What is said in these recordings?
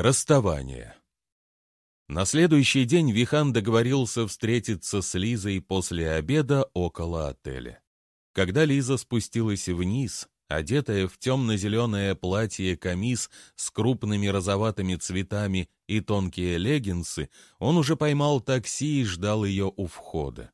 Расставание. На следующий день Вихан договорился встретиться с Лизой после обеда около отеля. Когда Лиза спустилась вниз, одетая в темно-зеленое платье-камис с крупными розоватыми цветами и тонкие леггинсы, он уже поймал такси и ждал ее у входа.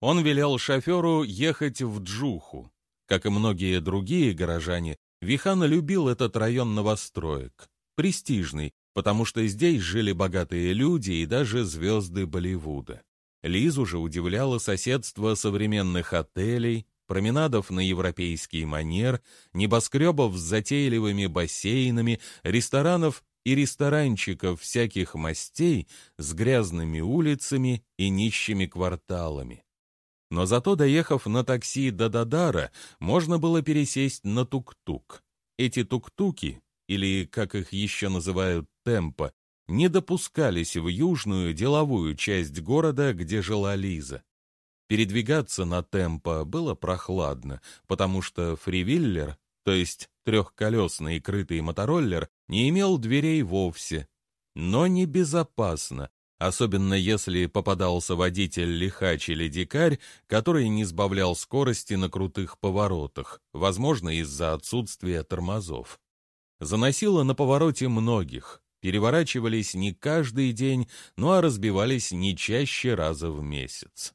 Он велел шоферу ехать в Джуху. Как и многие другие горожане, Вихан любил этот район новостроек престижный, потому что здесь жили богатые люди и даже звезды Болливуда. Лизу же удивляло соседство современных отелей, променадов на европейский манер, небоскребов с затейливыми бассейнами, ресторанов и ресторанчиков всяких мастей с грязными улицами и нищими кварталами. Но зато, доехав на такси до Дадара, можно было пересесть на тук-тук. Эти тук-туки или, как их еще называют, темпа, не допускались в южную деловую часть города, где жила Лиза. Передвигаться на темпо было прохладно, потому что фривиллер, то есть трехколесный крытый мотороллер, не имел дверей вовсе. Но небезопасно, особенно если попадался водитель-лихач или дикарь, который не сбавлял скорости на крутых поворотах, возможно, из-за отсутствия тормозов. Заносило на повороте многих, переворачивались не каждый день, но а разбивались не чаще раза в месяц.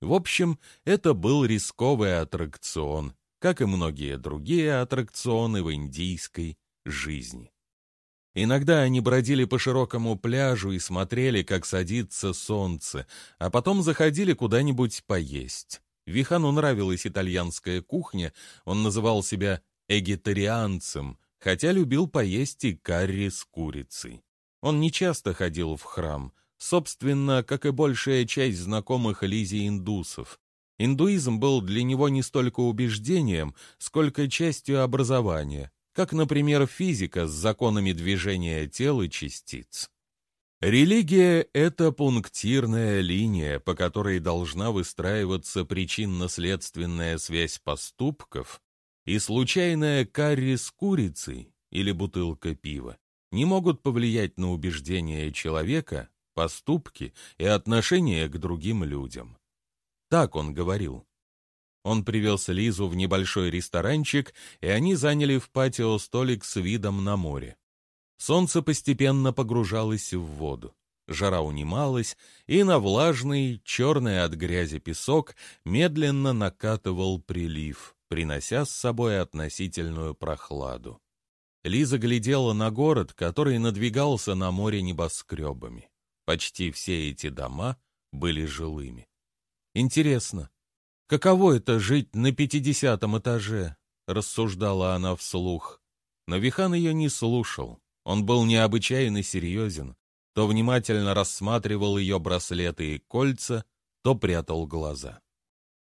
В общем, это был рисковый аттракцион, как и многие другие аттракционы в индийской жизни. Иногда они бродили по широкому пляжу и смотрели, как садится солнце, а потом заходили куда-нибудь поесть. Вихану нравилась итальянская кухня, он называл себя эгетарианцем, хотя любил поесть и карри с курицей. Он не часто ходил в храм, собственно, как и большая часть знакомых Лизе индусов. Индуизм был для него не столько убеждением, сколько частью образования, как, например, физика с законами движения тел и частиц. Религия — это пунктирная линия, по которой должна выстраиваться причинно-следственная связь поступков и случайная карри с курицей или бутылка пива не могут повлиять на убеждения человека, поступки и отношение к другим людям. Так он говорил. Он привез Лизу в небольшой ресторанчик, и они заняли в патио столик с видом на море. Солнце постепенно погружалось в воду. Жара унималась, и на влажный, черный от грязи песок медленно накатывал прилив принося с собой относительную прохладу. Лиза глядела на город, который надвигался на море небоскребами. Почти все эти дома были жилыми. Интересно, каково это жить на пятидесятом этаже? Рассуждала она вслух. Но Вихан ее не слушал. Он был необычайно серьезен. То внимательно рассматривал ее браслеты и кольца, то прятал глаза.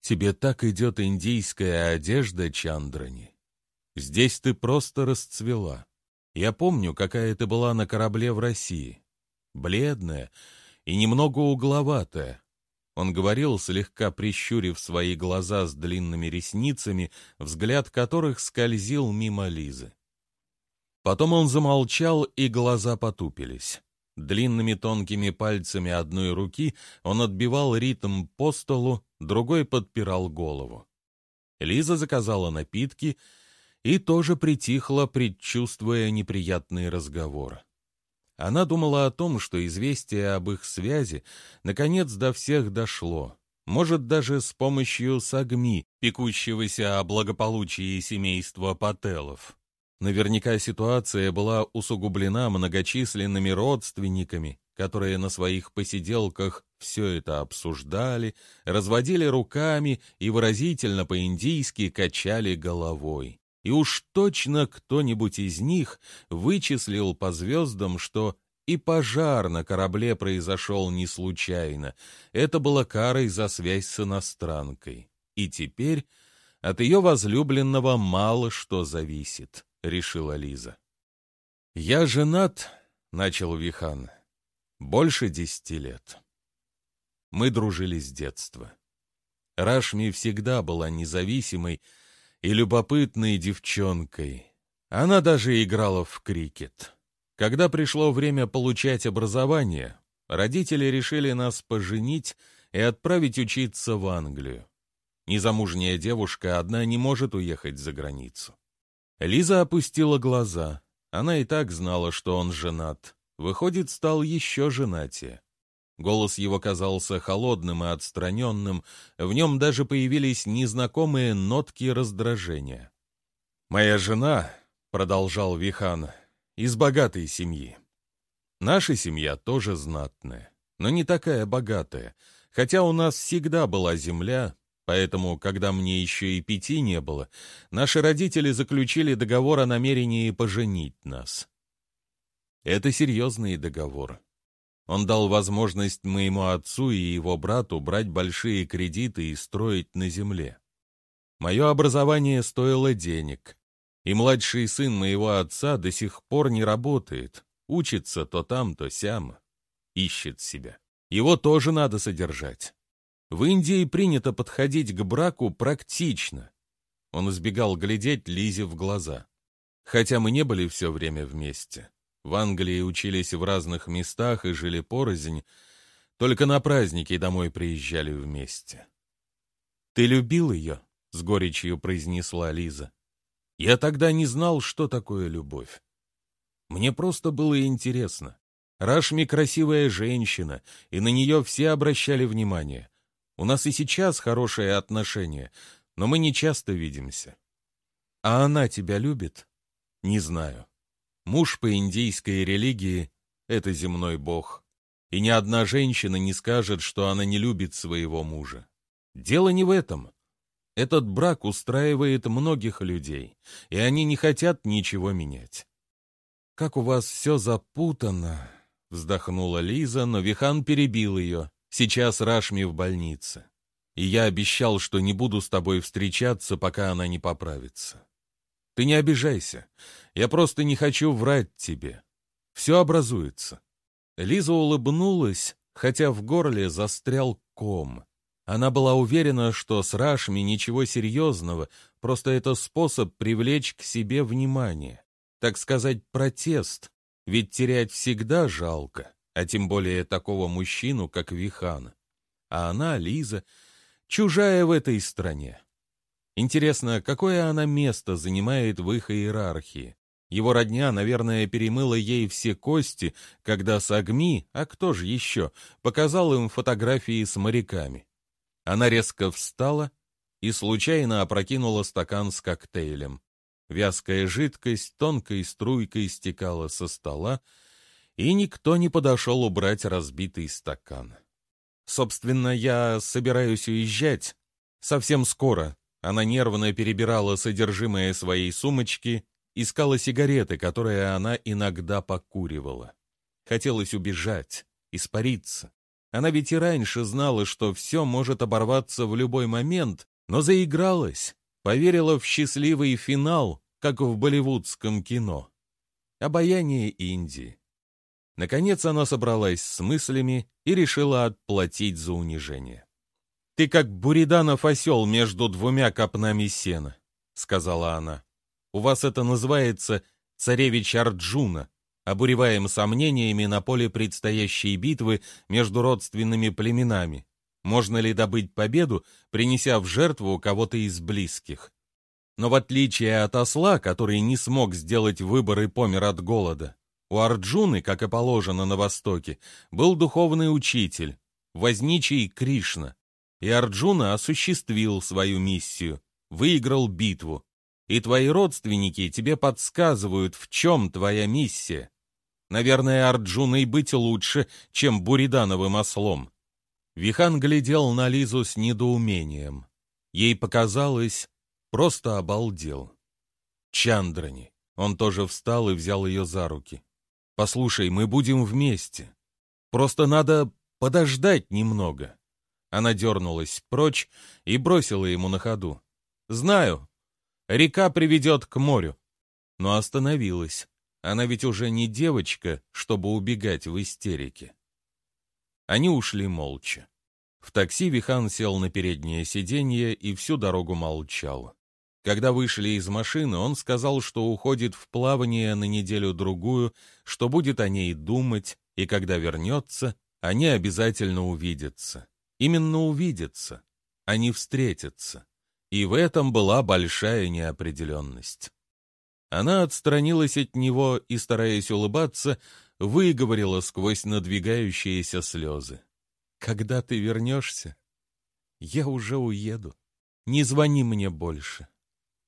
Тебе так идет индийская одежда, Чандрани. Здесь ты просто расцвела. Я помню, какая ты была на корабле в России. Бледная и немного угловатая. Он говорил, слегка прищурив свои глаза с длинными ресницами, взгляд которых скользил мимо Лизы. Потом он замолчал, и глаза потупились. Длинными тонкими пальцами одной руки он отбивал ритм по столу, другой подпирал голову. Лиза заказала напитки и тоже притихла, предчувствуя неприятный разговор. Она думала о том, что известие об их связи наконец до всех дошло, может, даже с помощью Сагми, пекущегося о благополучии семейства Пателов. Наверняка ситуация была усугублена многочисленными родственниками, которые на своих посиделках все это обсуждали, разводили руками и выразительно по-индийски качали головой. И уж точно кто-нибудь из них вычислил по звездам, что и пожар на корабле произошел не случайно. Это было карой за связь с иностранкой. И теперь от ее возлюбленного мало что зависит. — решила Лиза. «Я женат», — начал Вихан, — «больше десяти лет. Мы дружили с детства. Рашми всегда была независимой и любопытной девчонкой. Она даже играла в крикет. Когда пришло время получать образование, родители решили нас поженить и отправить учиться в Англию. Незамужняя девушка одна не может уехать за границу. Лиза опустила глаза. Она и так знала, что он женат. Выходит, стал еще женатее. Голос его казался холодным и отстраненным, в нем даже появились незнакомые нотки раздражения. «Моя жена», — продолжал Вихан, — «из богатой семьи. Наша семья тоже знатная, но не такая богатая, хотя у нас всегда была земля, поэтому, когда мне еще и пяти не было, наши родители заключили договор о намерении поженить нас. Это серьезный договор. Он дал возможность моему отцу и его брату брать большие кредиты и строить на земле. Мое образование стоило денег, и младший сын моего отца до сих пор не работает, учится то там, то сям, ищет себя. Его тоже надо содержать. В Индии принято подходить к браку практично. Он избегал глядеть Лизе в глаза. Хотя мы не были все время вместе. В Англии учились в разных местах и жили порознь, только на праздники домой приезжали вместе. «Ты любил ее?» — с горечью произнесла Лиза. «Я тогда не знал, что такое любовь. Мне просто было интересно. Рашми красивая женщина, и на нее все обращали внимание. У нас и сейчас хорошие отношения, но мы не часто видимся. А она тебя любит? Не знаю. Муж по индийской религии — это земной бог. И ни одна женщина не скажет, что она не любит своего мужа. Дело не в этом. Этот брак устраивает многих людей, и они не хотят ничего менять. «Как у вас все запутано!» — вздохнула Лиза, но Вихан перебил ее. Сейчас Рашми в больнице. И я обещал, что не буду с тобой встречаться, пока она не поправится. Ты не обижайся. Я просто не хочу врать тебе. Все образуется. Лиза улыбнулась, хотя в горле застрял ком. Она была уверена, что с Рашми ничего серьезного, просто это способ привлечь к себе внимание. Так сказать, протест, ведь терять всегда жалко а тем более такого мужчину, как Вихан. А она, Лиза, чужая в этой стране. Интересно, какое она место занимает в их иерархии? Его родня, наверное, перемыла ей все кости, когда Сагми, а кто же еще, показал им фотографии с моряками. Она резко встала и случайно опрокинула стакан с коктейлем. Вязкая жидкость тонкой струйкой стекала со стола, и никто не подошел убрать разбитый стакан. Собственно, я собираюсь уезжать. Совсем скоро. Она нервно перебирала содержимое своей сумочки, искала сигареты, которые она иногда покуривала. Хотелось убежать, испариться. Она ведь и раньше знала, что все может оборваться в любой момент, но заигралась, поверила в счастливый финал, как в болливудском кино. Обаяние Индии. Наконец она собралась с мыслями и решила отплатить за унижение. «Ты как Буриданов осел между двумя копнами сена», — сказала она. «У вас это называется царевич Арджуна, обуреваем сомнениями на поле предстоящей битвы между родственными племенами. Можно ли добыть победу, принеся в жертву кого-то из близких? Но в отличие от осла, который не смог сделать выбор и помер от голода, у Арджуны, как и положено на Востоке, был духовный учитель, возничий Кришна. И Арджуна осуществил свою миссию, выиграл битву. И твои родственники тебе подсказывают, в чем твоя миссия. Наверное, Арджуной быть лучше, чем Буридановым ослом. Вихан глядел на Лизу с недоумением. Ей показалось, просто обалдел. Чандрани. Он тоже встал и взял ее за руки. Послушай, мы будем вместе. Просто надо подождать немного. Она дернулась прочь и бросила ему на ходу. Знаю, река приведет к морю. Но остановилась. Она ведь уже не девочка, чтобы убегать в истерике. Они ушли молча. В такси Вихан сел на переднее сиденье и всю дорогу молчал. Когда вышли из машины, он сказал, что уходит в плавание на неделю-другую, что будет о ней думать, и когда вернется, они обязательно увидятся. Именно увидятся, а не встретятся. И в этом была большая неопределенность. Она отстранилась от него и, стараясь улыбаться, выговорила сквозь надвигающиеся слезы. «Когда ты вернешься, я уже уеду. Не звони мне больше.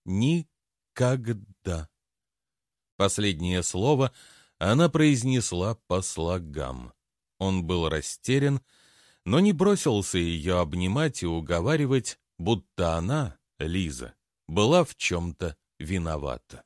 Никогда». Последнее слово она произнесла по слогам. Он был растерян, но не бросился ее обнимать и уговаривать, будто она, Лиза, была в чем-то виновата.